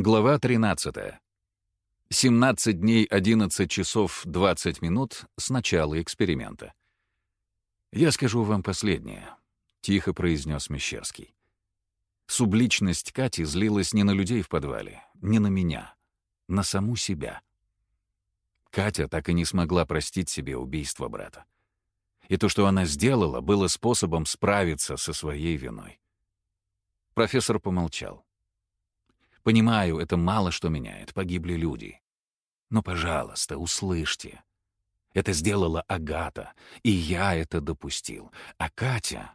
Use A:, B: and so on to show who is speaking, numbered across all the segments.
A: Глава 13. 17 дней 11 часов 20 минут с начала эксперимента. «Я скажу вам последнее», — тихо произнес Мещерский. Субличность Кати злилась не на людей в подвале, не на меня, на саму себя. Катя так и не смогла простить себе убийство брата. И то, что она сделала, было способом справиться со своей виной. Профессор помолчал. Понимаю, это мало что меняет, погибли люди. Но, пожалуйста, услышьте. Это сделала Агата, и я это допустил. А Катя...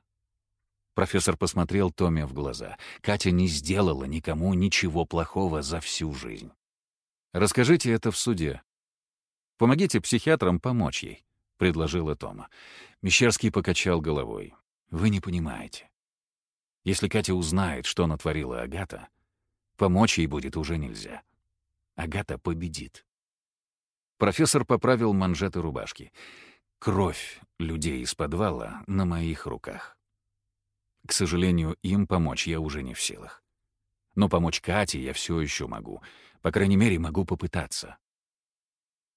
A: Профессор посмотрел Томе в глаза. Катя не сделала никому ничего плохого за всю жизнь. Расскажите это в суде. Помогите психиатрам помочь ей, — предложила Тома. Мещерский покачал головой. Вы не понимаете. Если Катя узнает, что натворила Агата, Помочь ей будет уже нельзя. Агата победит. Профессор поправил манжеты рубашки. Кровь людей из подвала на моих руках. К сожалению, им помочь я уже не в силах. Но помочь Кате я все еще могу. По крайней мере, могу попытаться.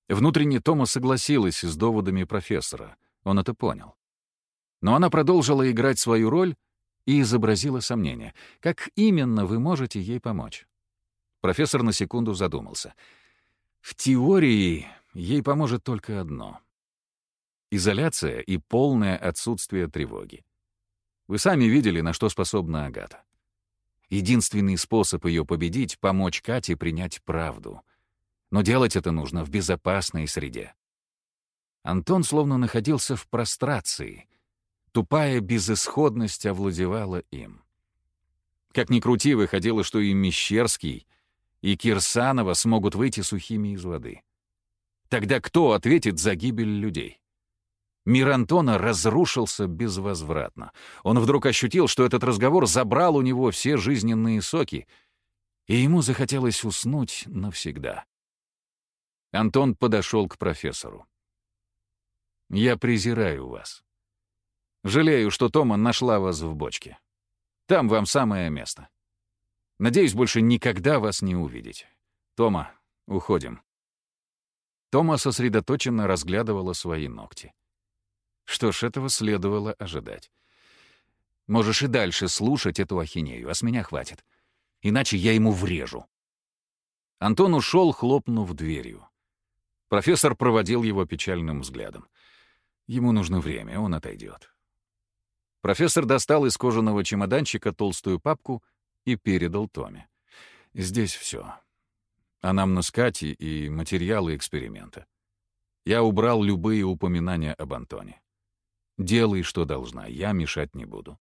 A: Внутренне Тома согласилась с доводами профессора. Он это понял. Но она продолжила играть свою роль, и изобразила сомнение. Как именно вы можете ей помочь? Профессор на секунду задумался. В теории ей поможет только одно — изоляция и полное отсутствие тревоги. Вы сами видели, на что способна Агата. Единственный способ ее победить — помочь Кате принять правду. Но делать это нужно в безопасной среде. Антон словно находился в прострации — Тупая безысходность овладевала им. Как ни крути, выходило, что и Мещерский, и Кирсанова смогут выйти сухими из воды. Тогда кто ответит за гибель людей? Мир Антона разрушился безвозвратно. Он вдруг ощутил, что этот разговор забрал у него все жизненные соки, и ему захотелось уснуть навсегда. Антон подошел к профессору. «Я презираю вас. Жалею, что Тома нашла вас в бочке. Там вам самое место. Надеюсь, больше никогда вас не увидеть. Тома, уходим». Тома сосредоточенно разглядывала свои ногти. Что ж, этого следовало ожидать. Можешь и дальше слушать эту ахинею, а с меня хватит. Иначе я ему врежу. Антон ушел, хлопнув дверью. Профессор проводил его печальным взглядом. Ему нужно время, он отойдет. Профессор достал из кожаного чемоданчика толстую папку и передал Томе. «Здесь все. Анамнез Кати и материалы эксперимента. Я убрал любые упоминания об Антоне. Делай, что должна, я мешать не буду».